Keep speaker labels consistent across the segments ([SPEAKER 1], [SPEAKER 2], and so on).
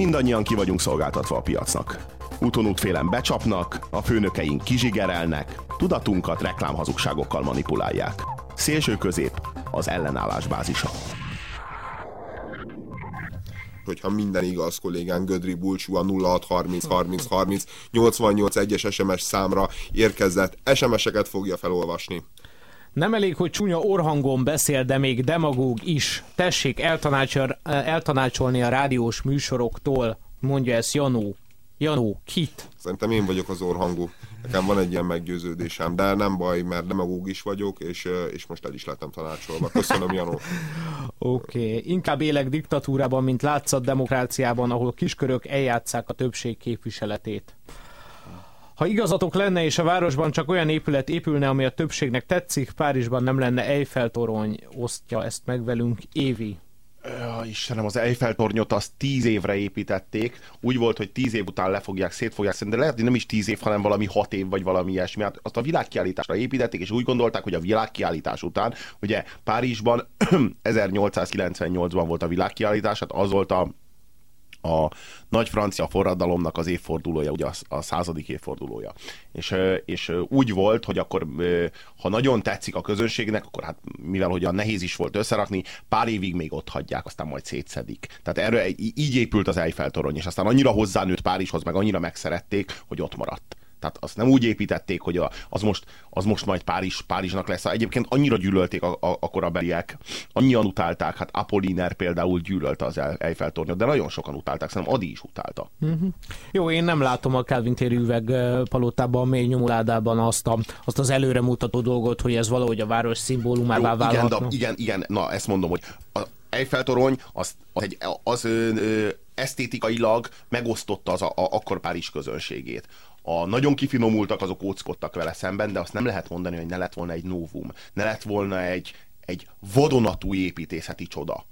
[SPEAKER 1] Mindannyian ki vagyunk szolgáltatva a piacnak. Úton útfélen becsapnak, a főnökeink kizsigerelnek, tudatunkat reklámhazugságokkal manipulálják. Szélső közép az ellenállás bázisa
[SPEAKER 2] hogyha minden igaz kollégán Gödri Bulcsú a 0630 30 30 88 1-es SMS számra érkezett SMS-eket fogja felolvasni.
[SPEAKER 3] Nem elég, hogy csúnya orhangon beszél, de még demagóg is. Tessék eltanácsol, eltanácsolni a rádiós műsoroktól, mondja ezt Janó. Janó, kit?
[SPEAKER 2] Szerintem én vagyok az orhangú. Nekem van egy ilyen meggyőződésem, de nem baj, mert demagóg is vagyok, és, és most el is lettem tanácsolva. Köszönöm, Janó.
[SPEAKER 3] Oké, okay. inkább élek diktatúrában, mint látszat demokráciában, ahol kiskörök eljátszák a többség képviseletét. Ha igazatok lenne, és a városban csak olyan épület épülne, ami a többségnek tetszik, Párizsban nem lenne Eiffel torony, osztja ezt meg velünk Évi.
[SPEAKER 1] Ja, Istenem, az Eiffel tornyot azt tíz évre építették. Úgy volt, hogy tíz év után lefogják, szétfogják, de lehet, hogy nem is tíz év, hanem valami hat év, vagy valami ilyesmi. Hát azt a világkiállításra építették, és úgy gondolták, hogy a világkiállítás után, ugye Párizsban 1898-ban volt a világkiállítás, hát az volt a a nagy francia forradalomnak az évfordulója, ugye a, a századik évfordulója. És, és úgy volt, hogy akkor, ha nagyon tetszik a közönségnek, akkor hát mivel hogy a nehéz is volt összerakni, pár évig még ott hagyják, aztán majd szétszedik. Tehát erről így épült az Eiffel torony, és aztán annyira hozzánőtt Párizshoz, meg annyira megszerették, hogy ott maradt. Tehát azt nem úgy építették, hogy a, az, most, az most majd Párizs, Párizsnak lesz. Egyébként annyira gyűlölték a, a, a korabeliek, annyian utálták, hát Apolliner például gyűlölte az Eiffel tornyot, de nagyon sokan utálták, szerintem Adi is utálta.
[SPEAKER 3] Uh-huh. Jó, én nem látom a Calvin téri üveg palotában, mély nyomuládában azt, a, azt az előremutató dolgot, hogy ez valahogy a város szimbólumává válhatna.
[SPEAKER 1] Igen, igen, igen, na ezt mondom, hogy a Eiffel torony az, az, egy, az ö, ö, esztétikailag megosztotta az a, a, akkor Párizs közönségét a nagyon kifinomultak, azok óckodtak vele szemben, de azt nem lehet mondani, hogy ne lett volna egy novum, ne lett volna egy, egy vadonatúj építészeti csoda.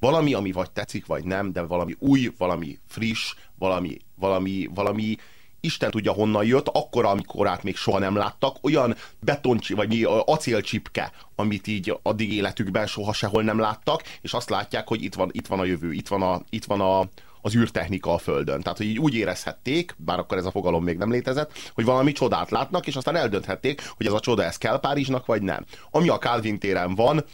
[SPEAKER 1] Valami, ami vagy tetszik, vagy nem, de valami új, valami friss, valami, valami, valami Isten tudja honnan jött, akkor, amikor át még soha nem láttak, olyan betoncsi, vagy acélcsipke, amit így addig életükben soha sehol nem láttak, és azt látják, hogy itt van, itt van a jövő, itt van a, itt van a, az űrtechnika a Földön. Tehát, hogy így úgy érezhették, bár akkor ez a fogalom még nem létezett, hogy valami csodát látnak, és aztán eldönthették, hogy ez a csoda ez kell Párizsnak, vagy nem. Ami a Calvin téren van,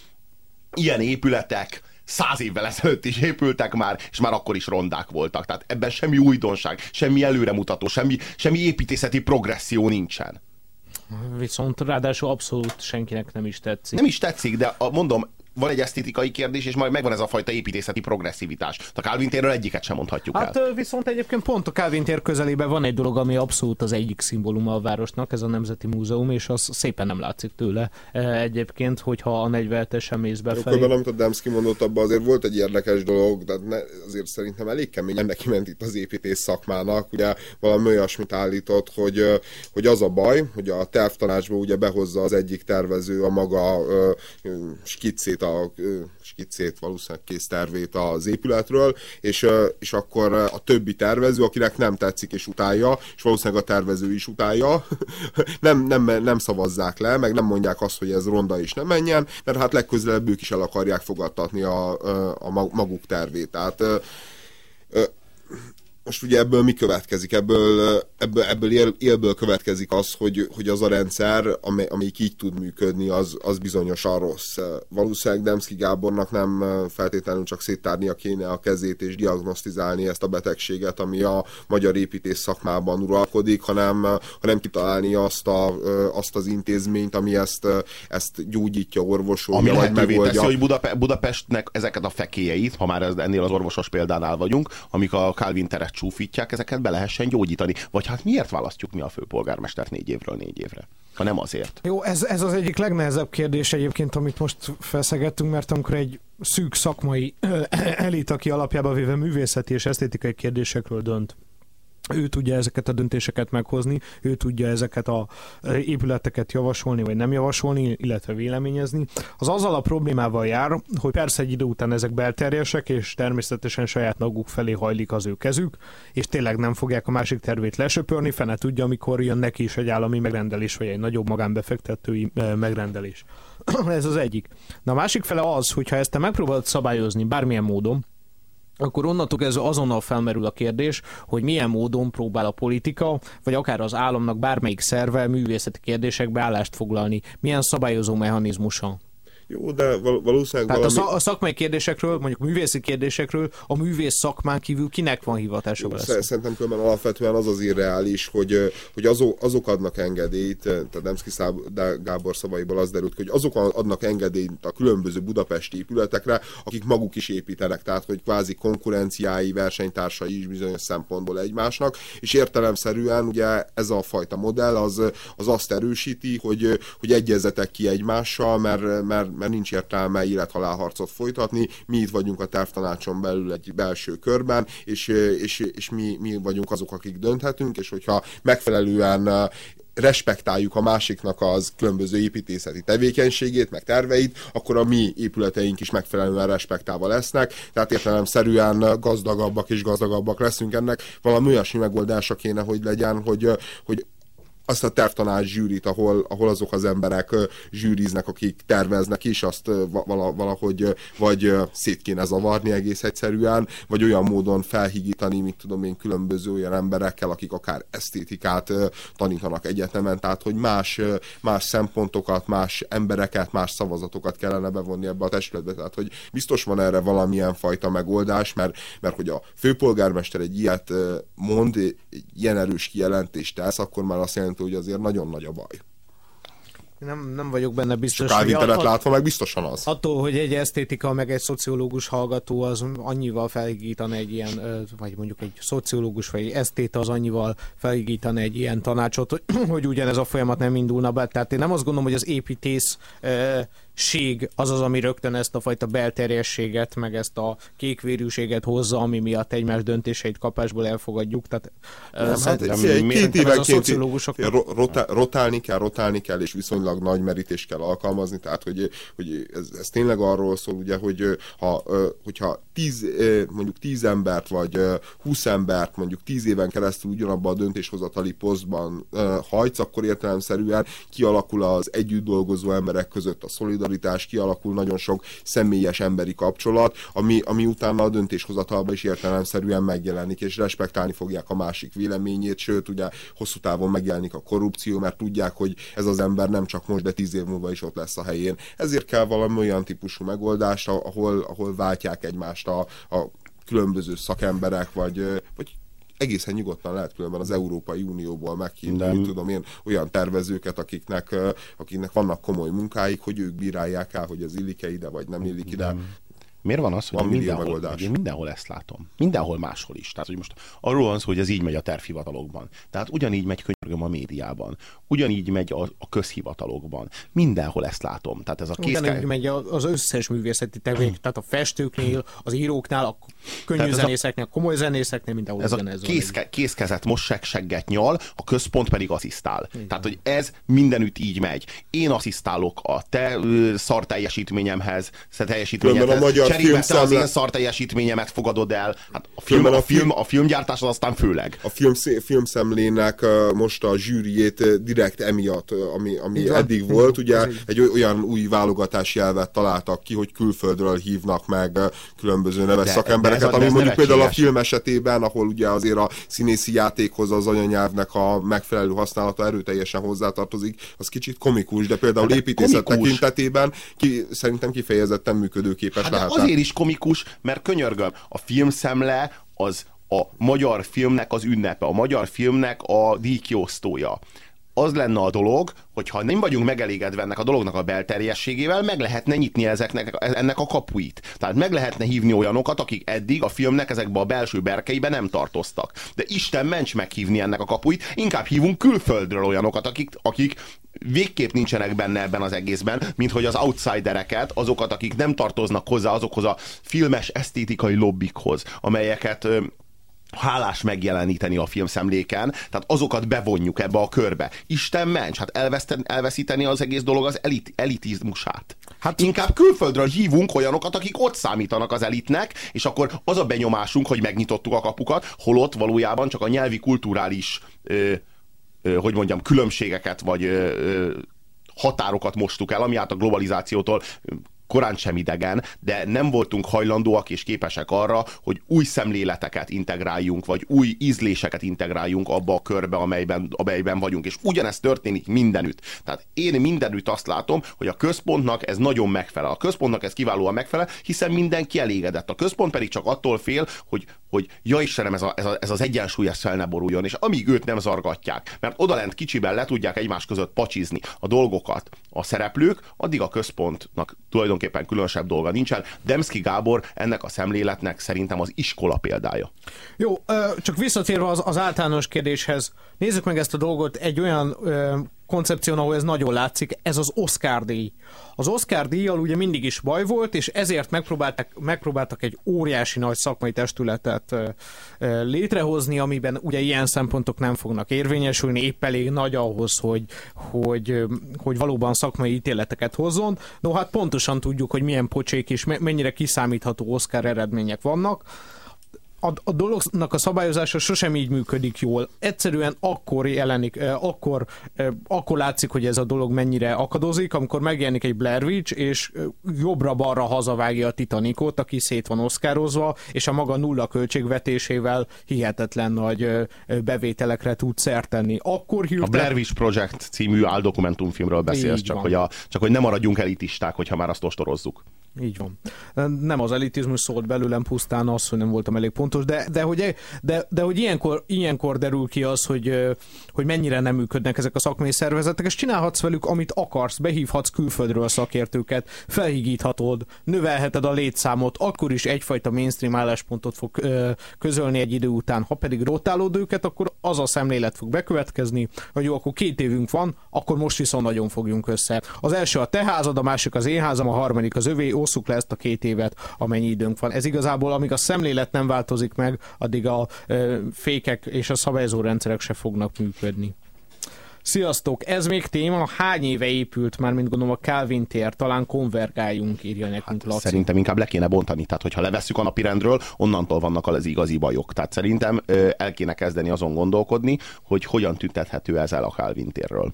[SPEAKER 1] ilyen épületek, száz évvel ezelőtt is épültek már, és már akkor is rondák voltak. Tehát ebben semmi újdonság, semmi előremutató, semmi, semmi építészeti progresszió nincsen.
[SPEAKER 3] Viszont ráadásul abszolút senkinek nem is tetszik.
[SPEAKER 1] Nem is tetszik, de a, mondom, van egy esztétikai kérdés, és majd megvan ez a fajta építészeti progresszivitás. A Calvin térről egyiket sem mondhatjuk
[SPEAKER 3] hát,
[SPEAKER 1] el.
[SPEAKER 3] viszont egyébként pont a Calvin tér közelében van egy dolog, ami abszolút az egyik szimbóluma a városnak, ez a Nemzeti Múzeum, és az szépen nem látszik tőle egyébként, hogyha a 47-es sem mész befelé.
[SPEAKER 2] Akkor amit a Demszki mondott, abban azért volt egy érdekes dolog, de ne, azért szerintem elég kemény neki ment itt az építész szakmának. Ugye valami olyasmit állított, hogy, hogy az a baj, hogy a tervtanácsba ugye behozza az egyik tervező a maga skiccét a skiccét, valószínűleg kész tervét az épületről, és, és akkor a többi tervező, akinek nem tetszik és utálja, és valószínűleg a tervező is utálja, nem, nem, nem szavazzák le, meg nem mondják azt, hogy ez ronda is nem menjen, mert hát legközelebb ők is el akarják fogadtatni a, a maguk tervét. Tehát most ugye ebből mi következik? Ebből, ebből, ebből él, élből következik az, hogy, hogy az a rendszer, amely, amelyik így tud működni, az, az bizonyosan rossz. Valószínűleg Demszki Gábornak nem feltétlenül csak széttárnia kéne a kezét és diagnosztizálni ezt a betegséget, ami a magyar építés szakmában uralkodik, hanem, hanem kitalálni azt, a, azt az intézményt, ami ezt, ezt gyógyítja, orvosolja,
[SPEAKER 1] ami vagy megoldja. Teszi, hogy Budape- Budapestnek ezeket a fekélyeit, ha már ennél az orvosos példánál vagyunk, amik a Calvin teret csúfítják, ezeket be lehessen gyógyítani. Vagy hát miért választjuk mi a főpolgármestert négy évről négy évre? Ha nem azért.
[SPEAKER 3] Jó, ez, ez az egyik legnehezebb kérdés egyébként, amit most feszegettünk, mert amikor egy szűk szakmai elit, aki alapjába véve művészeti és esztétikai kérdésekről dönt, ő tudja ezeket a döntéseket meghozni, ő tudja ezeket a e, épületeket javasolni, vagy nem javasolni, illetve véleményezni. Az azzal a problémával jár, hogy persze egy idő után ezek belterjesek, és természetesen saját maguk felé hajlik az ő kezük, és tényleg nem fogják a másik tervét lesöpörni, fene tudja, amikor jön neki is egy állami megrendelés, vagy egy nagyobb magánbefektetői e, megrendelés. Ez az egyik. Na a másik fele az, hogyha ezt te megpróbálod szabályozni bármilyen módon, akkor onnantól kezdve azonnal felmerül a kérdés, hogy milyen módon próbál a politika, vagy akár az államnak bármelyik szerve művészeti kérdésekbe állást foglalni. Milyen szabályozó mechanizmusa?
[SPEAKER 2] Jó, de val- valószínűleg
[SPEAKER 3] Tehát
[SPEAKER 2] valami...
[SPEAKER 3] a, szakmai kérdésekről, mondjuk művészi kérdésekről, a művész szakmán kívül kinek van hivatása vele?
[SPEAKER 2] Sz- Szerintem különben alapvetően az az irreális, hogy, hogy azok, azok adnak engedélyt, tehát Demszki Gábor szavaiból az derült, hogy azok adnak engedélyt a különböző budapesti épületekre, akik maguk is építenek, tehát hogy kvázi konkurenciái, versenytársai is bizonyos szempontból egymásnak, és értelemszerűen ugye ez a fajta modell az, az azt erősíti, hogy, hogy egyezzetek ki egymással, mert, mert, mert nincs értelme élethalálharcot folytatni, mi itt vagyunk a tervtanácson belül egy belső körben, és, és, és mi, mi vagyunk azok, akik dönthetünk, és hogyha megfelelően respektáljuk a másiknak az különböző építészeti tevékenységét, meg terveit, akkor a mi épületeink is megfelelően respektálva lesznek, tehát értelemszerűen gazdagabbak és gazdagabbak leszünk ennek. Valami olyasmi megoldása kéne, hogy legyen, hogy, hogy azt a tervtanács zsűrit, ahol, ahol azok az emberek zsűriznek, akik terveznek is, azt valahogy vagy szét kéne zavarni egész egyszerűen, vagy olyan módon felhigítani, mint tudom én, különböző olyan emberekkel, akik akár esztétikát tanítanak egyetemen, tehát hogy más, más szempontokat, más embereket, más szavazatokat kellene bevonni ebbe a testületbe, tehát hogy biztos van erre valamilyen fajta megoldás, mert, mert hogy a főpolgármester egy ilyet mond, egy ilyen erős kijelentést tesz, akkor már azt jelenti, hogy azért nagyon nagy a baj.
[SPEAKER 3] Nem, nem vagyok benne biztos.
[SPEAKER 2] Csak internet látva meg biztosan az.
[SPEAKER 3] Attól, hogy egy esztétika meg egy szociológus hallgató az annyival felhigítana egy ilyen, vagy mondjuk egy szociológus vagy egy esztéta az annyival felhigítana egy ilyen tanácsot, hogy, hogy ugyanez a folyamat nem indulna be. Tehát én nem azt gondolom, hogy az építész ség az az, ami rögtön ezt a fajta belterjességet, meg ezt a kékvérűséget hozza, ami miatt egymás döntéseit kapásból elfogadjuk. Tehát,
[SPEAKER 2] nem, hát, nem, két éven két rota, rotálni kell, rotálni kell, és viszonylag nagy merítést kell alkalmazni, tehát hogy, hogy ez, ez tényleg arról szól, ugye, hogy ha, hogyha tíz, mondjuk tíz embert, vagy húsz embert mondjuk tíz éven keresztül ugyanabban a döntéshozatali posztban hajtsz, akkor értelemszerűen kialakul az együtt dolgozó emberek között a szolidaritás, szolidaritás, kialakul nagyon sok személyes emberi kapcsolat, ami, ami utána a döntéshozatalban is értelemszerűen megjelenik, és respektálni fogják a másik véleményét, sőt, ugye hosszú távon megjelenik a korrupció, mert tudják, hogy ez az ember nem csak most, de tíz év múlva is ott lesz a helyén. Ezért kell valami olyan típusú megoldás, ahol, ahol váltják egymást a, a különböző szakemberek, vagy, vagy egészen nyugodtan lehet különben az Európai Unióból meghívni, Nem. tudom én, olyan tervezőket, akiknek, akiknek vannak komoly munkáik, hogy ők bírálják el, hogy az illik-e ide, vagy nem illik ide. Nem.
[SPEAKER 1] Miért van az, hogy van mindenhol, én mindenhol ezt látom? Mindenhol máshol is. Tehát, hogy most arról van szó, hogy ez így megy a tervhivatalokban. Tehát ugyanígy megy könyörgöm a médiában. Ugyanígy megy a, a közhivatalokban. Mindenhol ezt látom. Tehát ez a
[SPEAKER 3] készke... Ugyanígy megy az összes művészeti tevék, tehát a festőknél, az íróknál, a könnyű zenészeknél, a komoly zenészeknél, mindenhol
[SPEAKER 1] ez a készke, készkezet most segget nyal, a központ pedig asszisztál. Igen. Tehát, hogy ez mindenütt így megy. Én asszisztálok a te szar teljesítményemhez, teljesítményedhez.
[SPEAKER 2] A magyar
[SPEAKER 1] cserébe te az én szar teljesítményemet fogadod el. Hát a, film, a, a, film, a filmgyártás az aztán főleg.
[SPEAKER 2] A film, filmszemlének most a zsűriét direkt emiatt, ami, ami Igen. eddig volt, ugye egy olyan új válogatási elvet találtak ki, hogy külföldről hívnak meg különböző neves szakembereket, de ami mondjuk például a film esetében, ahol ugye azért a színészi játékhoz az anyanyelvnek a megfelelő használata erőteljesen hozzátartozik, az kicsit komikus, de például hát építészet komikus. tekintetében ki, szerintem kifejezetten működőképes hát lehet
[SPEAKER 1] azért is komikus, mert könyörgöm, a filmszemle az a magyar filmnek az ünnepe, a magyar filmnek a díjkiosztója az lenne a dolog, hogyha nem vagyunk megelégedve ennek a dolognak a belterjességével, meg lehetne nyitni ezeknek, ennek a kapuit. Tehát meg lehetne hívni olyanokat, akik eddig a filmnek ezekbe a belső berkeibe nem tartoztak. De Isten ments meghívni ennek a kapuit, inkább hívunk külföldről olyanokat, akik, akik végképp nincsenek benne ebben az egészben, mint hogy az outsidereket, azokat, akik nem tartoznak hozzá azokhoz a filmes esztétikai lobbikhoz, amelyeket hálás megjeleníteni a filmszemléken, tehát azokat bevonjuk ebbe a körbe. Isten ments, hát elveszten, elveszíteni az egész dolog az elit, elitizmusát. Hát inkább külföldről hívunk olyanokat, akik ott számítanak az elitnek, és akkor az a benyomásunk, hogy megnyitottuk a kapukat, holott valójában csak a nyelvi kulturális ö, hogy mondjam, különbségeket vagy határokat mostuk el, ami át a globalizációtól korán sem idegen, de nem voltunk hajlandóak és képesek arra, hogy új szemléleteket integráljunk, vagy új ízléseket integráljunk abba a körbe, amelyben, amelyben vagyunk. És ugyanezt történik mindenütt. Tehát én mindenütt azt látom, hogy a központnak ez nagyon megfelel. A központnak ez kiválóan megfelel, hiszen mindenki elégedett. A központ pedig csak attól fél, hogy, hogy ja Istenem, ez, a, ez, a, ez az egyensúly ez fel ne boruljon, és amíg őt nem zargatják, mert odalent kicsiben le tudják egymás között pacsizni a dolgokat a szereplők, addig a központnak tulajdonképpen különösebb dolga nincsen. Demszki Gábor ennek a szemléletnek szerintem az iskola példája.
[SPEAKER 3] Jó, csak visszatérve az, az általános kérdéshez, nézzük meg ezt a dolgot egy olyan koncepción, ahol ez nagyon látszik, ez az Oscar díj. Az Oscar díjjal ugye mindig is baj volt, és ezért megpróbáltak, megpróbáltak egy óriási nagy szakmai testületet létrehozni, amiben ugye ilyen szempontok nem fognak érvényesülni, épp elég nagy ahhoz, hogy, hogy, hogy valóban szakmai ítéleteket hozzon. No hát pontosan tudjuk, hogy milyen pocsék és mennyire kiszámítható Oscar eredmények vannak a, a dolognak a szabályozása sosem így működik jól. Egyszerűen akkor jelenik, eh, akkor, eh, akkor látszik, hogy ez a dolog mennyire akadozik, amikor megjelenik egy Blair Witch, és eh, jobbra-balra hazavágja a Titanicot, aki szét van oszkározva, és a maga nulla költségvetésével hihetetlen nagy bevételekre tud szert tenni. Akkor
[SPEAKER 1] hirtelen... A Blair Witch Project című áldokumentumfilmről beszélsz, csak hogy, a, csak hogy nem maradjunk elitisták, hogyha már azt ostorozzuk.
[SPEAKER 3] Így van. Nem az elitizmus szólt belőlem pusztán az, hogy nem voltam elég pontos, de, de hogy, de, de hogy ilyenkor, ilyenkor derül ki az, hogy, hogy mennyire nem működnek ezek a szakmai szervezetek, és csinálhatsz velük, amit akarsz, behívhatsz külföldről szakértőket, felhigíthatod, növelheted a létszámot, akkor is egyfajta mainstream álláspontot fog közölni egy idő után. Ha pedig rotálod őket, akkor az a szemlélet fog bekövetkezni, hogy jó, akkor két évünk van, akkor most viszont nagyon fogjunk össze. Az első a te házad, a másik az én házam, a harmadik az övé, osszuk le ezt a két évet, amennyi időnk van. Ez igazából, amíg a szemlélet nem változik meg, addig a ö, fékek és a szabályozó rendszerek se fognak működni. Sziasztok! Ez még téma. Hány éve épült már, mint gondolom a Calvin tér? Talán konvergáljunk, írja nekünk hát,
[SPEAKER 1] Laci. Szerintem inkább le kéne bontani. Tehát, hogyha levesszük a napirendről, onnantól vannak az igazi bajok. Tehát szerintem el kéne kezdeni azon gondolkodni, hogy hogyan tüntethető ez el a Calvin térről.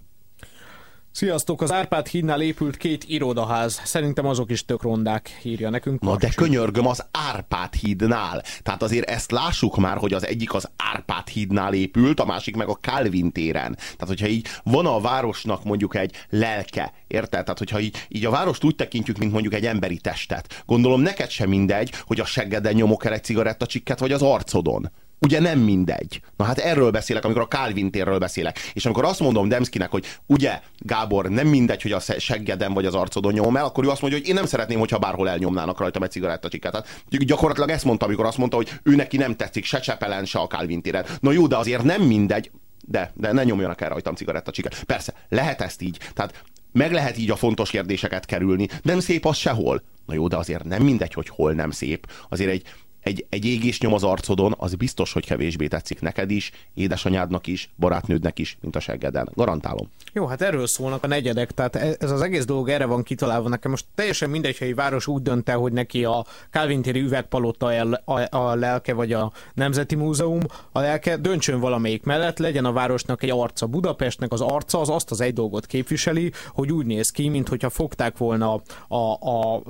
[SPEAKER 3] Sziasztok! Az Árpád hídnál épült két irodaház. Szerintem azok is tök rondák, írja nekünk.
[SPEAKER 1] Na de könyörgöm az Árpád hídnál. Tehát azért ezt lássuk már, hogy az egyik az Árpád hídnál épült, a másik meg a Calvin téren. Tehát, hogyha így van a városnak mondjuk egy lelke, érted? Tehát, hogyha így, így a várost úgy tekintjük, mint mondjuk egy emberi testet. Gondolom neked sem mindegy, hogy a seggeden nyomok el egy cigarettacsikket, vagy az arcodon ugye nem mindegy. Na hát erről beszélek, amikor a Calvin térről beszélek. És amikor azt mondom Demszkinek, hogy ugye, Gábor, nem mindegy, hogy a seggeden vagy az arcodon nyom el, akkor ő azt mondja, hogy én nem szeretném, hogyha bárhol elnyomnának rajtam egy cigarettacsikát. Tehát gyakorlatilag ezt mondta, amikor azt mondta, hogy ő neki nem tetszik se Csepelen, se a Calvin téren. Na jó, de azért nem mindegy, de, de ne nyomjanak el rajtam cigarettacsikát. Persze, lehet ezt így. Tehát meg lehet így a fontos kérdéseket kerülni. Nem szép az sehol. Na jó, de azért nem mindegy, hogy hol nem szép. Azért egy, egy, egy égés nyom az arcodon, az biztos, hogy kevésbé tetszik neked is, édesanyádnak is, barátnődnek is, mint a seggeden. Garantálom.
[SPEAKER 3] Jó, hát erről szólnak a negyedek, tehát e- ez az egész dolog erre van kitalálva nekem. Most teljesen mindegy, hogy egy város úgy dönt el, hogy neki a Calvin téri üvegpalota a, a, a lelke, vagy a Nemzeti Múzeum a lelke, döntsön valamelyik mellett, legyen a városnak egy arca. Budapestnek az arca az azt az egy dolgot képviseli, hogy úgy néz ki, mint hogyha fogták volna a, a, a, a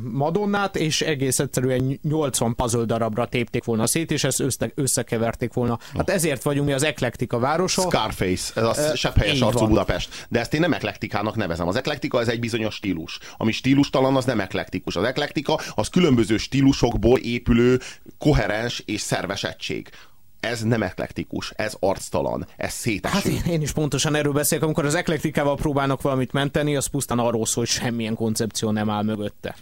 [SPEAKER 3] Madonnát, és egész egyszerűen 80 puzzle darabra tépték volna szét, és ezt össze, összekeverték volna. Hát ezért vagyunk mi az eklektika városa.
[SPEAKER 1] Scarface, ez a uh, sebb helyes arcú van. Budapest. De ezt én nem eklektikának nevezem. Az eklektika ez egy bizonyos stílus. Ami stílustalan, az nem eklektikus. Az eklektika az különböző stílusokból épülő, koherens és szerves egység ez nem eklektikus, ez arctalan, ez széteső. Hát
[SPEAKER 3] én, én is pontosan erről beszélek, amikor az eklektikával próbálnak valamit menteni, az pusztán arról szól, hogy semmilyen koncepció nem áll mögötte.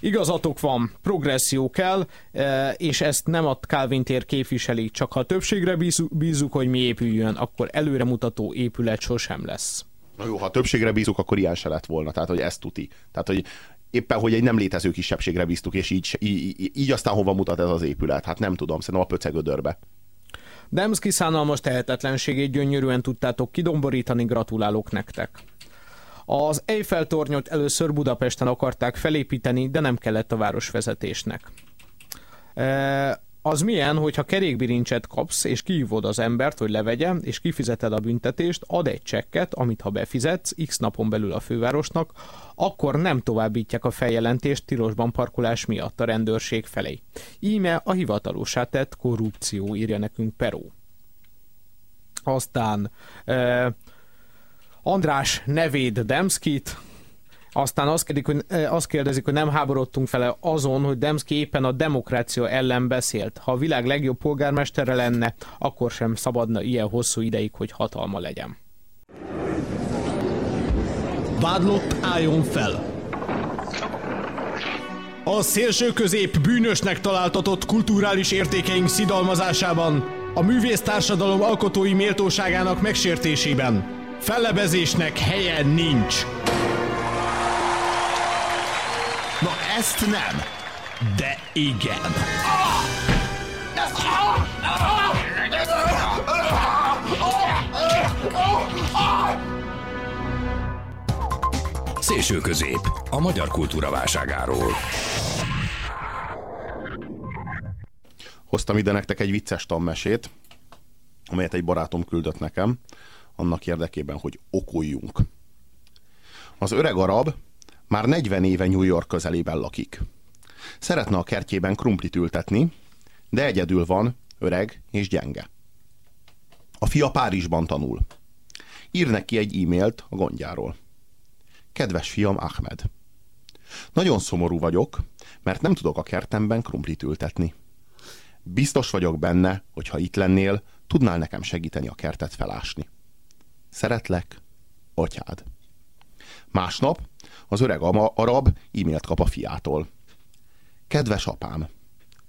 [SPEAKER 3] Igazatok van, progresszió kell, e, és ezt nem a Calvin tér képviseli, csak ha a többségre bízunk, bízunk, hogy mi épüljön, akkor előremutató épület sosem lesz.
[SPEAKER 1] Na jó, ha többségre bízunk, akkor ilyen se lett volna, tehát hogy ezt tuti. Tehát, hogy éppen, hogy egy nem létező kisebbségre bíztuk, és így, így, így aztán hova mutat ez az épület? Hát nem tudom, szerintem a pöcegödörbe.
[SPEAKER 3] Demszki szánalmas tehetetlenségét gyönyörűen tudtátok kidomborítani, gratulálok nektek. Az Eiffel tornyot először Budapesten akarták felépíteni, de nem kellett a városvezetésnek. E, az milyen, hogyha kerékbilincset kapsz, és kihívod az embert, hogy levegye, és kifizeted a büntetést, ad egy csekket, amit ha befizetsz x napon belül a fővárosnak, akkor nem továbbítják a feljelentést tilosban parkolás miatt a rendőrség felé. Íme a hivatalosá tett korrupció, írja nekünk Peró. Aztán eh, András nevéd Demskit, aztán azt kérdezik, hogy, eh, azt kérdezik, hogy nem háborodtunk fele azon, hogy Demszki éppen a demokrácia ellen beszélt. Ha a világ legjobb polgármestere lenne, akkor sem szabadna ilyen hosszú ideig, hogy hatalma legyen.
[SPEAKER 4] Vádlott álljon fel! A szélső közép bűnösnek találtatott kulturális értékeink szidalmazásában, a művésztársadalom alkotói méltóságának megsértésében fellebezésnek helye nincs. Na ezt nem, de igen.
[SPEAKER 5] Szélső közép. A magyar kultúra válságáról.
[SPEAKER 1] Hoztam ide nektek egy vicces tanmesét, amelyet egy barátom küldött nekem, annak érdekében, hogy okoljunk. Az öreg arab már 40 éve New York közelében lakik. Szeretne a kertjében krumplit ültetni, de egyedül van, öreg és gyenge. A fia Párizsban tanul. Ír neki egy e-mailt a gondjáról. Kedves fiam Ahmed, nagyon szomorú vagyok, mert nem tudok a kertemben krumplit ültetni. Biztos vagyok benne, hogy ha itt lennél, tudnál nekem segíteni a kertet felásni. Szeretlek, atyád. Másnap az öreg arab e-mailt kap a fiától. Kedves apám,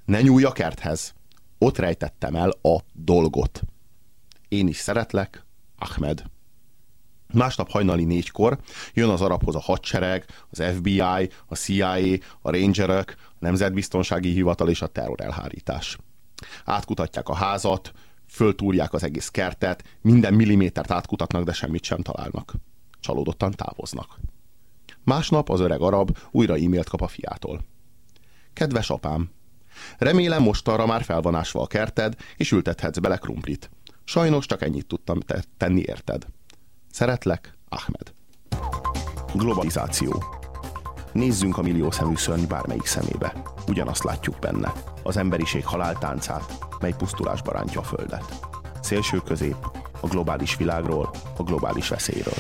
[SPEAKER 1] ne nyúlj a kerthez, ott rejtettem el a dolgot. Én is szeretlek, Ahmed. Másnap hajnali négykor jön az arabhoz a hadsereg, az FBI, a CIA, a rangerök, a Nemzetbiztonsági Hivatal és a terrorelhárítás. Átkutatják a házat, föltúrják az egész kertet, minden millimétert átkutatnak, de semmit sem találnak. Csalódottan távoznak. Másnap az öreg arab újra e-mailt kap a fiától. Kedves apám, remélem mostanra már fel van ásva a kerted, és ültethetsz bele krumplit. Sajnos csak ennyit tudtam te tenni érted. Szeretlek, Ahmed. Globalizáció. Nézzünk a milliószemű szörny bármelyik szemébe. Ugyanazt látjuk benne. Az emberiség haláltáncát, mely pusztulásba rántja a Földet. Szélső közép, a globális világról, a globális veszélyről.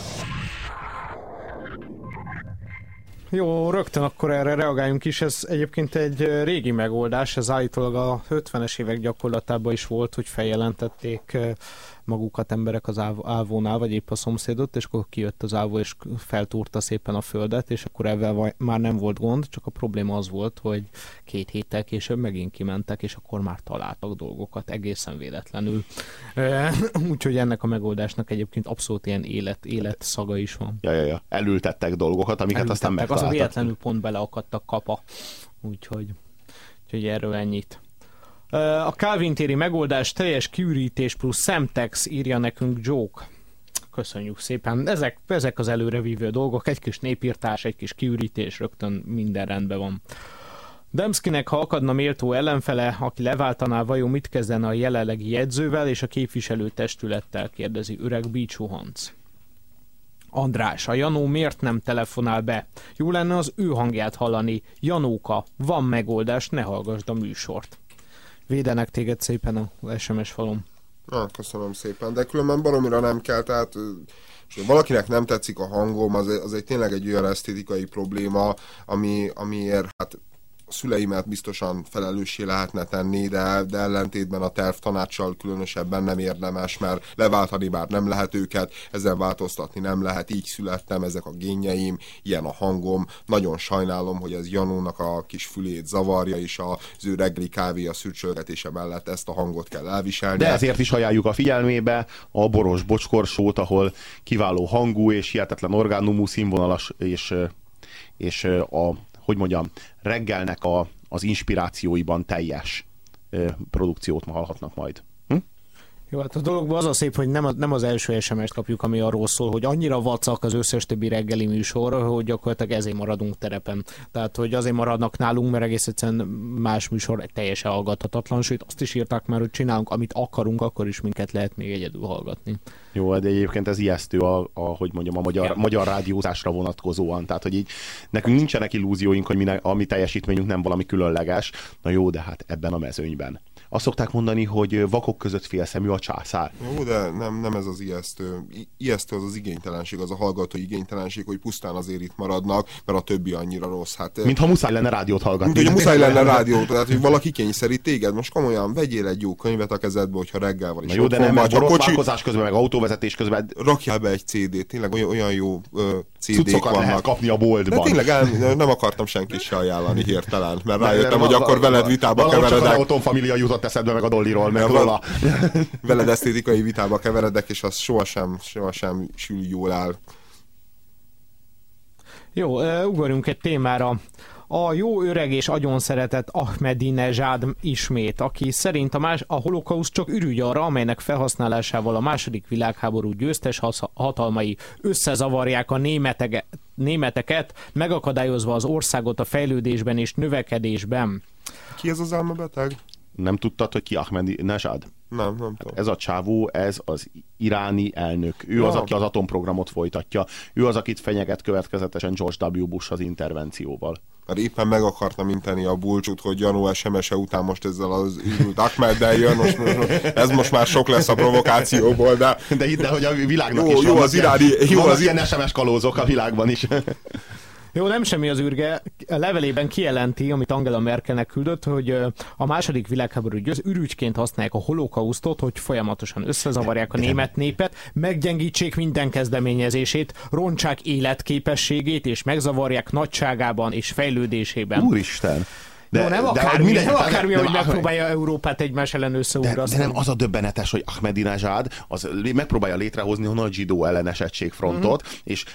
[SPEAKER 3] Jó, rögtön akkor erre reagáljunk is. Ez egyébként egy régi megoldás, ez állítólag a 50-es évek gyakorlatában is volt, hogy feljelentették magukat emberek az ávónál, vagy épp a szomszédot, és akkor kijött az ávó, és feltúrta szépen a földet, és akkor ebben már nem volt gond, csak a probléma az volt, hogy két héttel később megint kimentek, és akkor már találtak dolgokat egészen véletlenül. Úgyhogy ennek a megoldásnak egyébként abszolút ilyen élet, élet szaga is van.
[SPEAKER 1] Ja, ja, ja. Elültettek dolgokat, amiket Elültettek, aztán megtaláltak.
[SPEAKER 3] Azon véletlenül pont beleakadtak kapa. Úgyhogy, úgyhogy erről ennyit. A Calvin téri megoldás teljes kiürítés plusz Semtex írja nekünk Joke. Köszönjük szépen. Ezek, ezek az előrevívő dolgok, egy kis népírtás, egy kis kiürítés, rögtön minden rendben van. Demszkinek, ha akadna méltó ellenfele, aki leváltaná, vajon mit kezdene a jelenlegi jegyzővel és a képviselőtestülettel, kérdezi öreg Bícsú Hans. András, a Janó miért nem telefonál be? Jó lenne az ő hangját hallani. Janóka, van megoldás, ne hallgassd a műsort védenek téged szépen a SMS falon.
[SPEAKER 2] Na, köszönöm szépen, de különben baromira nem kell, tehát és valakinek nem tetszik a hangom, az, az egy tényleg egy olyan esztétikai probléma, ami, amiért hát a szüleimet biztosan felelőssé lehetne tenni, de, de ellentétben a tervtanácssal különösebben nem érdemes, mert leváltani bár nem lehet őket, ezen változtatni nem lehet, így születtem, ezek a génjeim, ilyen a hangom. Nagyon sajnálom, hogy ez Janónak a kis fülét zavarja, és az ő reggeli kávé a szürcsölgetése mellett ezt a hangot kell elviselni.
[SPEAKER 1] De ezért is ajánljuk a figyelmébe a Boros Bocskorsót, ahol kiváló hangú és hihetetlen orgánumú színvonalas és és a hogy mondjam, reggelnek a, az inspirációiban teljes produkciót ma hallhatnak majd.
[SPEAKER 3] Jó, hát a dologban az a szép, hogy nem, a, nem az első SMS-t kapjuk, ami arról szól, hogy annyira vacak az összes többi reggeli műsor, hogy gyakorlatilag ezért maradunk terepen. Tehát, hogy azért maradnak nálunk, mert egész egyszerűen más műsor teljesen hallgathatatlan, sőt azt is írták már, hogy csinálunk, amit akarunk, akkor is minket lehet még egyedül hallgatni.
[SPEAKER 1] Jó, de egyébként ez ijesztő, a, a, hogy mondjam, a magyar, ja. magyar rádiózásra vonatkozóan. Tehát, hogy így nekünk nincsenek illúzióink, hogy mi ne, a mi teljesítményünk nem valami különleges. Na jó, de hát ebben a mezőnyben azt szokták mondani, hogy vakok között félszemű a császár.
[SPEAKER 2] Jó, de nem, nem ez az ijesztő. I- ijesztő az az igénytelenség, az a hallgató igénytelenség, hogy pusztán azért itt maradnak, mert a többi annyira rossz. Hát,
[SPEAKER 1] Mint ha muszáj lenne rádiót hallgatni.
[SPEAKER 2] Mint hogy muszáj lenne rádiót, tehát hogy valaki kényszerít téged, most komolyan vegyél egy jó könyvet a kezedbe, hogyha reggel van.
[SPEAKER 1] Na jó, de nem, vagy kocsi... közben, meg autóvezetés közben.
[SPEAKER 2] Rakjál be egy CD-t, tényleg olyan, olyan jó uh, CD-k
[SPEAKER 1] vannak. lehet kapni a boltban.
[SPEAKER 2] De tényleg el, nem akartam senki se ajánlani hirtelen, mert rájöttem, hogy akkor veled vitába keveredek.
[SPEAKER 1] Valahogy familia jutott eszedbe meg a dolliról, meg róla.
[SPEAKER 2] Veled esztétikai vitába keveredek, és az sohasem, sohasem sül jól el.
[SPEAKER 3] Jó, ugorjunk egy témára. A jó öreg és agyon szeretett Ahmedinejad ismét, aki szerint a, más, a holokauszt csak ürügy arra, amelynek felhasználásával a második világháború győztes hatalmai összezavarják a németege, németeket, megakadályozva az országot a fejlődésben és növekedésben.
[SPEAKER 2] Ki ez az elmebeteg?
[SPEAKER 1] Nem tudtad, hogy ki Ahmadinejad?
[SPEAKER 2] Nem, nem tudom.
[SPEAKER 1] Ez a csávó, ez az iráni elnök. Ő ja. az, aki az atomprogramot folytatja. Ő az, akit fenyeget következetesen George W. Bush az intervencióval.
[SPEAKER 2] Mert éppen meg akartam inteni a bulcsút, hogy Janó SMS-e után most ezzel az űrült Ahmeddel jön, most, most, ez most már sok lesz a provokációból, de...
[SPEAKER 1] De hidd el, hogy a világnak
[SPEAKER 2] jó,
[SPEAKER 1] is
[SPEAKER 2] jó, az iráni, jó, az
[SPEAKER 1] ilyen SMS kalózok a világban is.
[SPEAKER 3] Jó, nem semmi az űrge. A levelében kijelenti, amit Angela Merkelnek küldött, hogy a második világháború győz ürügyként használják a holokausztot, hogy folyamatosan összezavarják a német népet, meggyengítsék minden kezdeményezését, roncsák életképességét, és megzavarják nagyságában és fejlődésében.
[SPEAKER 1] Úristen!
[SPEAKER 3] De, Jó, nem akármi, mindegy, nem akármi, nem, hogy megpróbálja Európát egymás ellen összeugrasztani.
[SPEAKER 1] De, de nem az a döbbenetes, hogy Ahmedinejad az megpróbálja létrehozni a nagy zsidó ellenes egységfrontot, mm-hmm. és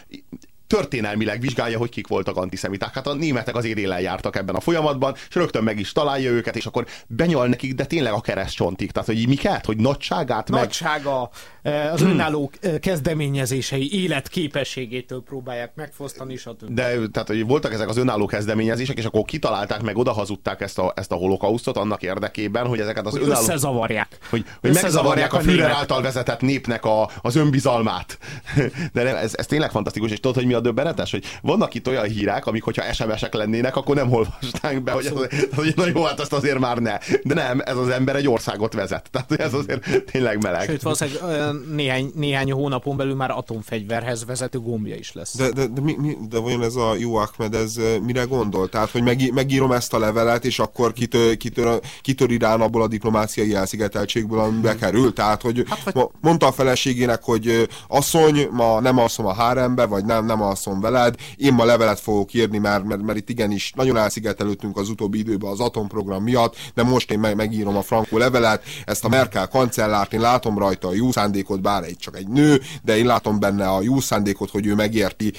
[SPEAKER 1] történelmileg vizsgálja, hogy kik voltak antiszemiták. Hát a németek az élen jártak ebben a folyamatban, és rögtön meg is találja őket, és akkor benyal nekik, de tényleg a keresztcsontig. Tehát, hogy miket? Hogy nagyságát
[SPEAKER 3] meg... Nagysága, eh, az önálló eh, kezdeményezései életképességétől próbálják megfosztani, stb.
[SPEAKER 1] De tehát, hogy voltak ezek az önálló kezdeményezések, és akkor kitalálták meg, odahazudták ezt a, ezt a holokausztot annak érdekében, hogy ezeket az
[SPEAKER 3] hogy
[SPEAKER 1] önálló...
[SPEAKER 3] összezavarják.
[SPEAKER 1] Hogy, hogy megzavarják a, a Führer által vezetett népnek a, az önbizalmát. De nem, ez, ez tényleg fantasztikus, és tudod, hogy mi a döbbenetes, hogy vannak itt olyan hírák, amik, hogyha SMS-ek lennének, akkor nem olvastánk be, hogy, ez, hogy na jó, hát azt azért már ne. De nem, ez az ember egy országot vezet. Tehát ez azért tényleg meleg.
[SPEAKER 3] Sőt, valószínűleg néhány, néhány hónapon belül már atomfegyverhez vezető gombja is lesz.
[SPEAKER 2] De, de, de, mi, mi, de vajon ez a jó Ahmed, ez mire gondol? Tehát, hogy meg, megírom ezt a levelet, és akkor kitör, kitör, kitör Irán abból a diplomáciai elszigeteltségből, amibe kerül? Tehát, hogy hát, vagy... mondta a feleségének, hogy asszony, ma nem alszom a hárembe, vagy nem, nem alszom veled, én ma levelet fogok írni, mert, mert, mert itt igenis nagyon elszigetelődtünk az utóbbi időben az atomprogram miatt, de most én meg, megírom a frankó levelet, ezt a Merkel kancellárt, én látom rajta a jó szándékot, bár egy csak egy nő, de én látom benne a jó szándékot, hogy ő megérti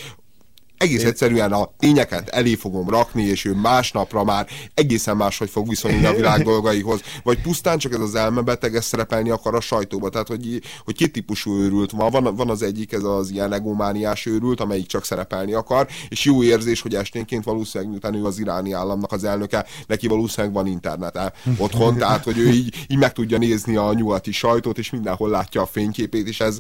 [SPEAKER 2] egész egyszerűen a tényeket elé fogom rakni, és ő másnapra már egészen máshogy fog viszonyulni a világ dolgaihoz. Vagy pusztán csak ez az elmebeteg, ez szerepelni akar a sajtóba. Tehát, hogy, hogy két típusú őrült van. van. Van az egyik, ez az ilyen egomániás őrült, amelyik csak szerepelni akar, és jó érzés, hogy esténként valószínűleg miután ő az iráni államnak az elnöke, neki valószínűleg van internete otthon, tehát hogy ő így, így meg tudja nézni a nyugati sajtót, és mindenhol látja a fényképét, és ez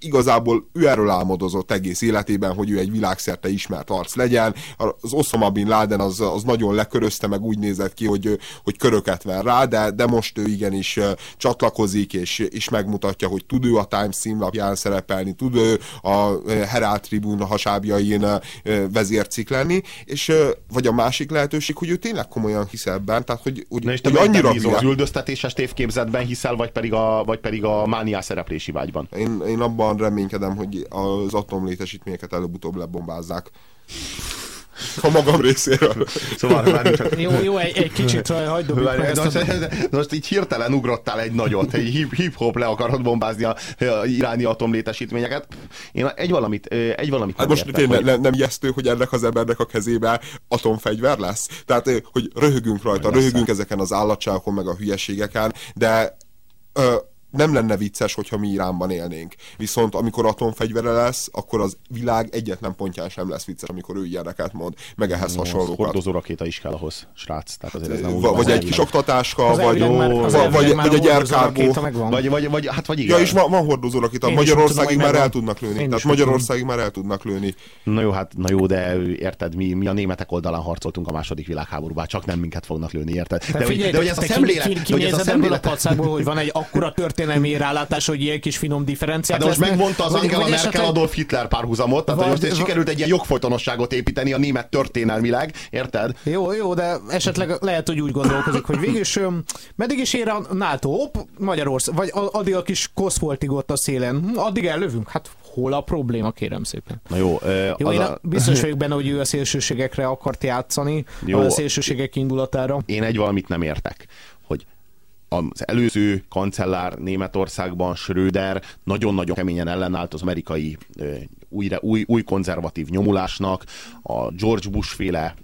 [SPEAKER 2] igazából ő erről álmodozott egész életében, hogy ő egy világszerte ismert arc legyen. Az Osama Bin Laden az, az nagyon lekörözte, meg úgy nézett ki, hogy, hogy köröket ver rá, de, de most ő igenis csatlakozik, és, és megmutatja, hogy tud ő a Times színlapján szerepelni, tud ő a Herald Tribune hasábjain vezércik lenni, és vagy a másik lehetőség, hogy ő tényleg komolyan hisz ebben, tehát hogy, hogy,
[SPEAKER 1] Na és hogy annyira bízol, az üldöztetéses tévképzetben hiszel, vagy pedig a, vagy pedig a mániás szereplési vágyban?
[SPEAKER 2] Én, én abban abban reménykedem, hogy az atomlétesítményeket előbb-utóbb lebombázzák. A magam részéről.
[SPEAKER 1] Szóval már csak...
[SPEAKER 3] Jó, jó, egy, egy kicsit hagyd meg
[SPEAKER 1] ezt most, a... most így hirtelen ugrottál egy nagyot, egy hip-hop le akarod bombázni a, a iráni atomlétesítményeket. Én egy valamit, egy valamit
[SPEAKER 2] hát most értek, hogy... nem, ijesztő, hogy ennek az embernek a kezébe atomfegyver lesz? Tehát, hogy röhögünk rajta, röhögünk ezeken az állatságokon, meg a hülyeségeken, de ö, nem lenne vicces, hogyha mi Iránban élnénk. Viszont amikor atomfegyvere lesz, akkor az világ egyetlen pontján sem lesz vicces, amikor ő ilyeneket mond, meg ehhez hasonlókat.
[SPEAKER 1] Hordozó rakéta is kell ahhoz, srác. Tehát azért ez nem úgy
[SPEAKER 2] Vagy egy kis oktatáska, vagy,
[SPEAKER 3] elvileg már-
[SPEAKER 2] vagy, vagy, egy
[SPEAKER 3] megvan.
[SPEAKER 1] Vagy, vagy, vagy, hát vagy igen.
[SPEAKER 2] Ja, és van, van hordozó rakéta.
[SPEAKER 3] Én
[SPEAKER 2] Magyarországig már el tudnak lőni. Tehát Magyarországig már el tudnak lőni.
[SPEAKER 1] Na jó, hát na jó, de érted, mi, mi a németek oldalán harcoltunk a második világháborúban, csak nem minket fognak lőni, érted? De,
[SPEAKER 3] De
[SPEAKER 1] de hogy ez a
[SPEAKER 3] te
[SPEAKER 1] szemlélet,
[SPEAKER 3] ki, ki,
[SPEAKER 1] de hogy ez a
[SPEAKER 3] kinézed ebből a
[SPEAKER 1] szemlélet,
[SPEAKER 3] pacákból, hogy van egy akkora történelmi rálátás, hogy ilyen kis finom differenciák
[SPEAKER 1] Hát de most
[SPEAKER 3] lesznek,
[SPEAKER 1] megmondta az
[SPEAKER 3] vagy-
[SPEAKER 1] Angela
[SPEAKER 3] vagy
[SPEAKER 1] Merkel
[SPEAKER 3] esetleg-
[SPEAKER 1] Adolf Hitler párhuzamot, tehát
[SPEAKER 3] Vagy-
[SPEAKER 1] most sikerült egy ilyen jogfolytonosságot építeni a német történelmileg, érted?
[SPEAKER 3] Jó, jó, de esetleg lehet, hogy úgy gondolkozik, hogy végül is meddig is ér a NATO, hopp, Magyarország, vagy addig a kis koszvoltig ott a szélen, Hm, addig ellövünk? Hát hol a probléma, kérem szépen.
[SPEAKER 1] Na jó, ö,
[SPEAKER 3] Jó, én
[SPEAKER 1] a,
[SPEAKER 3] biztos vagyok benne, hogy ő a szélsőségekre akart játszani,
[SPEAKER 1] Jó.
[SPEAKER 3] a szélsőségek indulatára.
[SPEAKER 1] én egy valamit nem értek, az előző kancellár Németországban, Schröder nagyon-nagyon keményen ellenállt az amerikai újra, új, új konzervatív nyomulásnak, a George Bush féle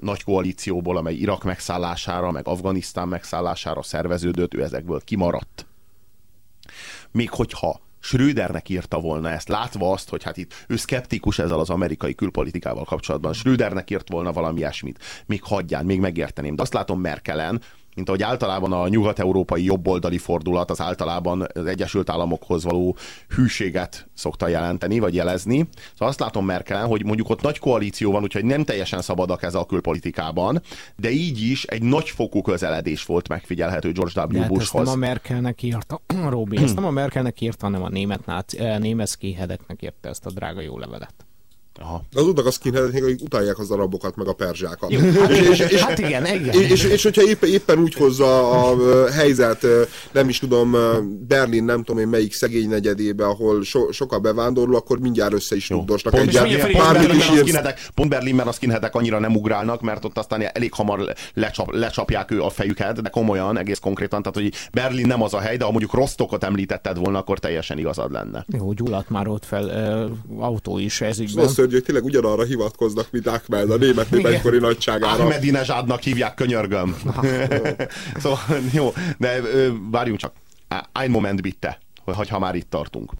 [SPEAKER 1] nagy koalícióból, amely Irak megszállására, meg Afganisztán megszállására szerveződött, ő ezekből kimaradt. Még hogyha Schrödernek írta volna ezt, látva azt, hogy hát itt ő szkeptikus ezzel az amerikai külpolitikával kapcsolatban, Schrödernek írt volna valami ilyesmit, még hagyján, még megérteném. De azt látom Merkelen, mint ahogy általában a nyugat-európai jobboldali fordulat az általában az Egyesült Államokhoz való hűséget szokta jelenteni, vagy jelezni. Szóval azt látom Merkelen, hogy mondjuk ott nagy koalíció van, úgyhogy nem teljesen szabadak ez a külpolitikában, de így is egy nagyfokú közeledés volt megfigyelhető George W.
[SPEAKER 3] De hát ezt
[SPEAKER 1] Bushhoz.
[SPEAKER 3] nem a Merkelnek írta, Robi, ezt nem a Merkelnek írta, hanem a német náci, eh, német skinheadeknek írta ezt a drága jó levelet.
[SPEAKER 1] Aha.
[SPEAKER 2] Azoknak a skinheadeknek, akik utálják az arabokat, meg a perzsákat.
[SPEAKER 3] Jó, hát, és, és, hát igen, igen.
[SPEAKER 2] És, és, és hogyha éppen, éppen úgy hozza a ö, helyzet, ö, nem is tudom, ö, Berlin nem tudom én melyik szegény negyedébe, ahol so, sok a bevándorló, akkor mindjárt össze is
[SPEAKER 3] fel-
[SPEAKER 1] pont,
[SPEAKER 2] Bármit is
[SPEAKER 1] skinheadek, pont Berlinben a skinheadek annyira nem ugrálnak, mert ott aztán elég hamar lecsap, lecsapják ő a fejüket, de komolyan, egész konkrétan, tehát hogy Berlin nem az a hely, de ha mondjuk Rostokot említetted volna, akkor teljesen igazad lenne.
[SPEAKER 3] Jó, gyulladt már ott fel uh, autó is ez ügyben.
[SPEAKER 2] Az szörnyű, hogy tényleg ugyanarra hivatkoznak, mint Ahmed, a német nép
[SPEAKER 3] Igen.
[SPEAKER 2] egykori nagyságára.
[SPEAKER 1] Ahmedinezsádnak hívják, könyörgöm. szóval jó, de ö, várjunk csak. Ein Moment bitte, hogy ha már itt tartunk.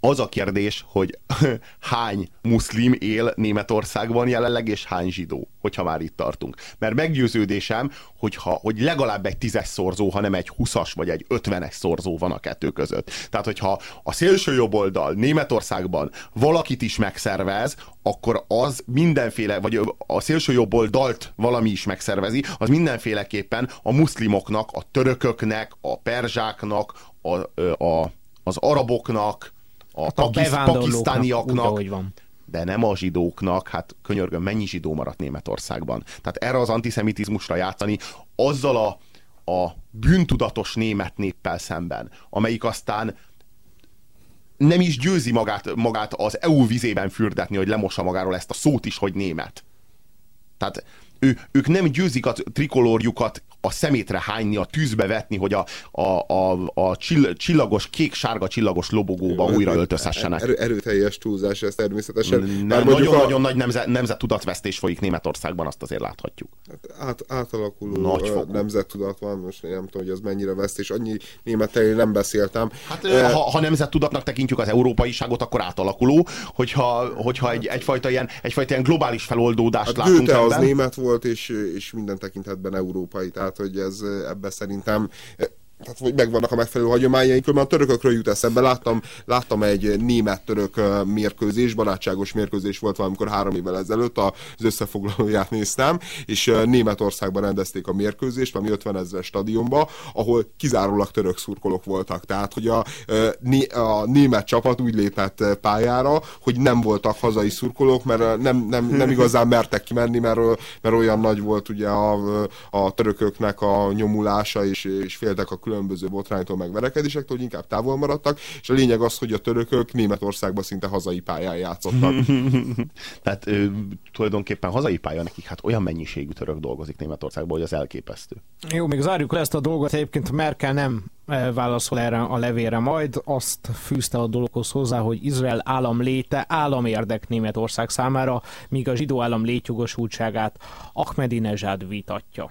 [SPEAKER 1] Az a kérdés, hogy hány muszlim él Németországban jelenleg, és hány zsidó, hogyha már itt tartunk. Mert meggyőződésem, hogyha, hogy legalább egy tízes szorzó, hanem egy huszas vagy egy ötvenes szorzó van a kettő között. Tehát, hogyha a szélső jobb oldal Németországban valakit is megszervez, akkor az mindenféle, vagy a szélső jobb oldalt valami is megszervezi, az mindenféleképpen a muszlimoknak, a törököknek, a perzsáknak, a, a, az araboknak, a,
[SPEAKER 3] a bevándorlóknak, úgy,
[SPEAKER 1] pakisztániaknak,
[SPEAKER 3] ahogy van.
[SPEAKER 1] de nem a zsidóknak, hát könyörgöm, mennyi zsidó maradt Németországban. Tehát erre az antiszemitizmusra játszani, azzal a, a bűntudatos német néppel szemben, amelyik aztán nem is győzi magát, magát az EU vizében fürdetni, hogy lemossa magáról ezt a szót is, hogy német. Tehát ő, ők nem győzik a trikolórjukat a szemétre hányni, a tűzbe vetni, hogy a, a, a, a csill, csillagos, kék-sárga csillagos lobogóba újra öltözhessenek.
[SPEAKER 2] Erő, erőteljes túlzás ez természetesen.
[SPEAKER 1] Nagyon-nagyon
[SPEAKER 2] a-
[SPEAKER 1] nagy nemzet, nemzettudatvesztés folyik Németországban, azt azért láthatjuk.
[SPEAKER 2] át, átalakuló
[SPEAKER 1] Nagy fokú.
[SPEAKER 2] nemzettudat van, most nem tudom, hogy az mennyire veszt, és annyi némettel nem beszéltem.
[SPEAKER 1] Hát
[SPEAKER 2] Eh,
[SPEAKER 1] ha, ha nemzettudatnak tekintjük az európaiságot, akkor átalakuló, hogyha, hogyha egy, egyfajta, ilyen, egyfajta ilyen globális feloldódást
[SPEAKER 2] Hát
[SPEAKER 1] látunk
[SPEAKER 2] Goethe az német volt, és, és minden tekintetben európai, tehát hogy ez ebben szerintem tehát, hogy megvannak a megfelelő hagyományaink, különben a törökökről jut eszembe. Láttam, láttam egy német-török mérkőzés, barátságos mérkőzés volt valamikor három évvel ezelőtt, az összefoglalóját néztem, és Németországban rendezték a mérkőzést, valami 50 ezeres stadionba, ahol kizárólag török szurkolók voltak. Tehát, hogy a, a német csapat úgy lépett pályára, hogy nem voltak hazai szurkolók, mert nem, nem, nem igazán mertek kimenni, mert, mert olyan nagy volt ugye a, a törököknek a nyomulása, és, és féltek a különböző botránytól, meg verekedésektől, hogy inkább távol maradtak, és a lényeg az, hogy a törökök Németországban szinte hazai pályán játszottak.
[SPEAKER 1] Tehát ö, tulajdonképpen hazai pálya nekik, hát olyan mennyiségű török dolgozik Németországban, hogy az elképesztő.
[SPEAKER 3] Jó, még zárjuk le ezt a dolgot. Egyébként Merkel nem válaszol erre a levére majd. Azt fűzte a dologhoz hozzá, hogy Izrael állam léte államérdek Németország számára, míg a zsidó állam létjogosultságát Ahmedinezsád vitatja.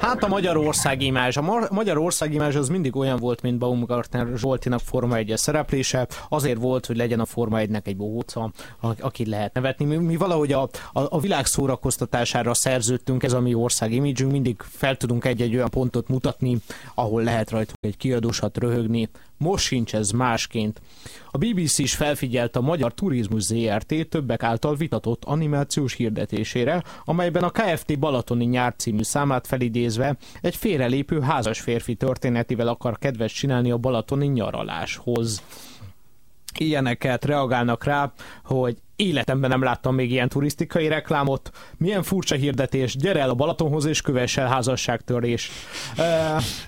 [SPEAKER 3] Hát a Magyarország imázs. A Mar- Magyarország imázs az mindig olyan volt, mint Baumgartner Zsoltinak Forma 1 szereplése. Azért volt, hogy legyen a Forma 1-nek egy bohóca, akit lehet nevetni. Mi, mi valahogy a, a, a világ szórakoztatására szerződtünk, ez a mi ország imidzsünk, mindig fel tudunk egy-egy olyan pontot mutatni, ahol lehet rajta egy kiadósat röhögni. Most sincs ez másként. A BBC is felfigyelt a Magyar Turizmus ZRT többek által vitatott animációs hirdetésére, amelyben a KFT Balatoni nyár című számát felidézve egy félrelépő házas férfi történetével akar kedves csinálni a balatoni nyaraláshoz ilyeneket reagálnak rá, hogy életemben nem láttam még ilyen turisztikai reklámot. Milyen furcsa hirdetés, gyere el a Balatonhoz és kövess el házasságtörés.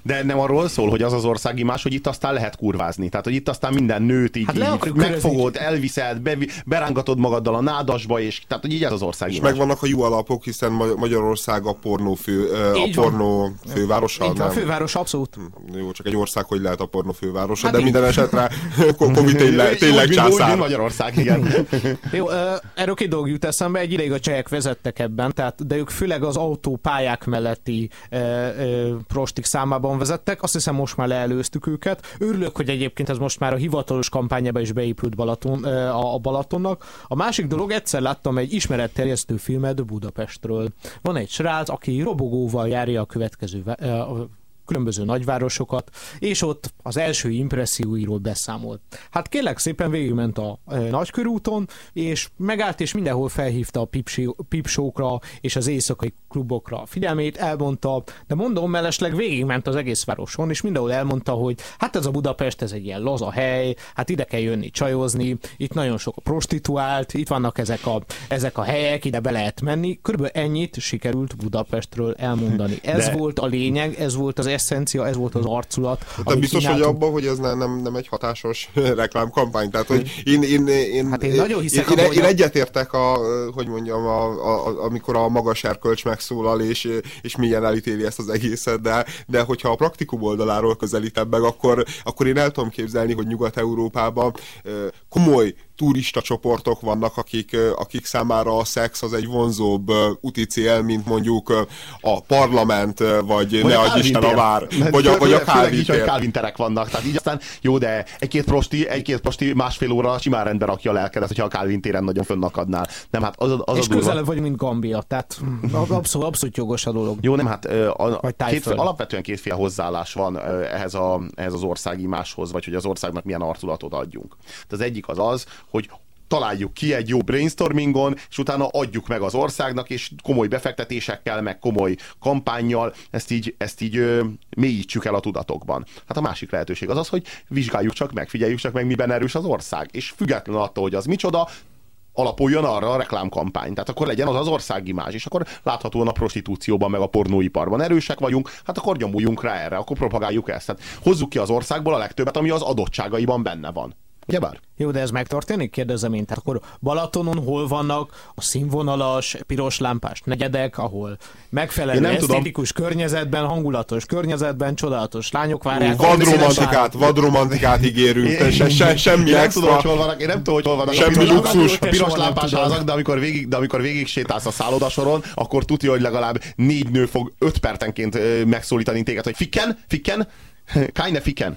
[SPEAKER 1] De nem arról szól, hogy az az országimás, hogy itt aztán lehet kurvázni. Tehát, hogy itt aztán minden nőt így,
[SPEAKER 3] Hát
[SPEAKER 1] így megfogod, elviszed, be, berángatod magaddal a nádasba, és tehát, hogy így ez az
[SPEAKER 2] És
[SPEAKER 1] országimás.
[SPEAKER 2] megvannak a jó alapok, hiszen Ma- Magyarország a pornó, fő, a pornó fővárosa.
[SPEAKER 3] így van, a
[SPEAKER 2] nem?
[SPEAKER 3] főváros abszolút.
[SPEAKER 2] Jó, csak egy ország, hogy lehet a pornó fővárosa,
[SPEAKER 3] Hát
[SPEAKER 2] de
[SPEAKER 3] így.
[SPEAKER 2] minden esetre Covid tényleg, tényleg császár.
[SPEAKER 1] Magyarország, igen.
[SPEAKER 3] Jó, erről két dolog jut eszembe. Egy ideig a csehek vezettek ebben, tehát, de ők főleg az autópályák melletti ö, ö, prostik számában vezettek. Azt hiszem most már leelőztük őket. Örülök, hogy egyébként ez most már a hivatalos kampányába is beépült Balaton, ö, a, a Balatonnak. A másik dolog, egyszer láttam egy ismeretterjesztő filmet Budapestről. Van egy srác, aki robogóval járja a következő a különböző nagyvárosokat, és ott az első impresszióiról beszámolt. Hát kérlek szépen végigment a e, nagykörúton, és megállt, és mindenhol felhívta a pipsókra és az éjszakai klubokra a figyelmét, elmondta, de mondom, mellesleg végigment az egész városon, és mindenhol elmondta, hogy hát ez a Budapest, ez egy ilyen laza hely, hát ide kell jönni csajozni, itt nagyon sok a prostituált, itt vannak ezek a, ezek a helyek, ide be lehet menni. Körülbelül ennyit sikerült Budapestről elmondani. Ez
[SPEAKER 1] De-
[SPEAKER 3] volt a lényeg, ez volt az eszencia, ez volt az arculat. Amit
[SPEAKER 2] biztos
[SPEAKER 3] kínáltunk.
[SPEAKER 2] abban, hogy ez nem, nem, nem egy hatásos reklámkampány? Tehát, hogy én, én, én,
[SPEAKER 3] Hát én nagyon hiszek
[SPEAKER 2] én,
[SPEAKER 3] abban,
[SPEAKER 2] én,
[SPEAKER 3] hogy
[SPEAKER 2] én egyetértek, a, hogy mondjam, a, a, a, amikor a magas erkölcs megszólal, és, és milyen elítéli ezt az egészet, de, de hogyha a praktikum oldaláról közelítem meg, akkor, akkor én el tudom képzelni, hogy Nyugat-Európában komoly turista csoportok vannak, akik, akik számára a szex az egy vonzóbb úti cél, mint mondjuk a parlament, vagy,
[SPEAKER 1] Vagy
[SPEAKER 2] ne
[SPEAKER 1] a
[SPEAKER 2] adj Isten a vár, vagy a, vagy a Calvin
[SPEAKER 1] terek vannak. Tehát így aztán jó, de egy-két prosti, egy-két prosti másfél óra simán rendbe rakja a lelkedet, hogyha a Calvin téren nagyon fönnakadnál. Nem, hát az, a- az
[SPEAKER 3] És
[SPEAKER 1] a
[SPEAKER 3] közelebb vagy, mint Gambia, tehát abszolút, abszolút jogos a dolog.
[SPEAKER 1] Jó, nem, hát a,
[SPEAKER 3] Vagy
[SPEAKER 1] két, alapvetően kétféle hozzáállás van ehhez, a, ehhez az országimáshoz, vagy hogy az országnak milyen arculatot adjunk. Tehát az egyik az az, hogy találjuk ki egy jó brainstormingon, és utána adjuk meg az országnak, és komoly befektetésekkel, meg komoly kampányjal ezt így, ezt így ö, mélyítsük el a tudatokban. Hát a másik lehetőség az az, hogy vizsgáljuk csak meg, figyeljük csak meg, miben erős az ország. És független attól, hogy az micsoda, alapuljon arra a reklámkampány. Tehát akkor legyen az az országimázs, és akkor láthatóan a prostitúcióban, meg a pornóiparban erősek vagyunk, hát akkor nyomuljunk rá erre, akkor propagáljuk ezt. Tehát hozzuk ki az országból a legtöbbet, ami az adottságaiban benne van. Ugyebár?
[SPEAKER 3] Jó, de ez megtörténik? Kérdezem én. Tehát akkor Balatonon hol vannak a színvonalas, piros lámpás negyedek, ahol megfelelő
[SPEAKER 1] Én nem tudom.
[SPEAKER 3] esztétikus környezetben, hangulatos környezetben, csodálatos lányok várják.
[SPEAKER 2] Vadromantikát, vadromantikát ígérünk, te se, se, semmi
[SPEAKER 1] nem tudom,
[SPEAKER 2] extra.
[SPEAKER 1] hogy hol vannak, én nem tudom, hogy hol vannak
[SPEAKER 2] Semmi
[SPEAKER 1] a
[SPEAKER 2] luxus.
[SPEAKER 1] a piros lámpás
[SPEAKER 3] tudom.
[SPEAKER 1] házak, de amikor végig, de amikor végig sétálsz a szállodasoron, akkor tudja, hogy legalább négy nő fog öt percenként megszólítani téged, hogy fikken, fikken, keine fikken.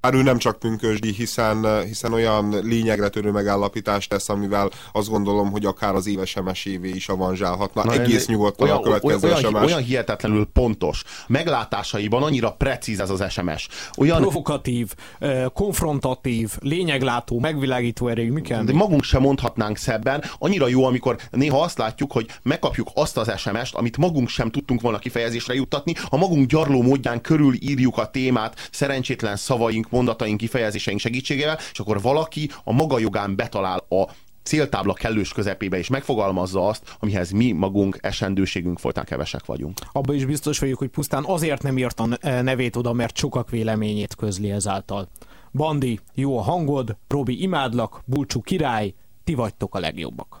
[SPEAKER 2] Bár ő nem csak pünkösdi, hiszen, hiszen olyan lényegre törő megállapítást tesz, amivel azt gondolom, hogy akár az éves SMS-évé is avanzsálhatna. Na, Egész nyugodtan olyan, a következő
[SPEAKER 1] olyan,
[SPEAKER 2] SMS.
[SPEAKER 1] Olyan hihetetlenül pontos. Meglátásaiban annyira precíz ez az SMS. Olyan...
[SPEAKER 3] Provokatív, konfrontatív, lényeglátó, megvilágító erejű, mi kell?
[SPEAKER 1] De magunk sem mondhatnánk szebben. Annyira jó, amikor néha azt látjuk, hogy megkapjuk azt az SMS-t, amit magunk sem tudtunk volna kifejezésre juttatni, a magunk gyarló módján körül írjuk a témát szerencsétlen szavaink, mondataink, kifejezéseink segítségével, és akkor valaki a maga jogán betalál a céltábla kellős közepébe, és megfogalmazza azt, amihez mi magunk esendőségünk folytán kevesek vagyunk.
[SPEAKER 3] Abba is biztos vagyok, hogy pusztán azért nem írta nevét oda, mert sokak véleményét közli ezáltal. Bandi, jó a hangod, Robi imádlak, Bulcsú király, ti vagytok a legjobbak.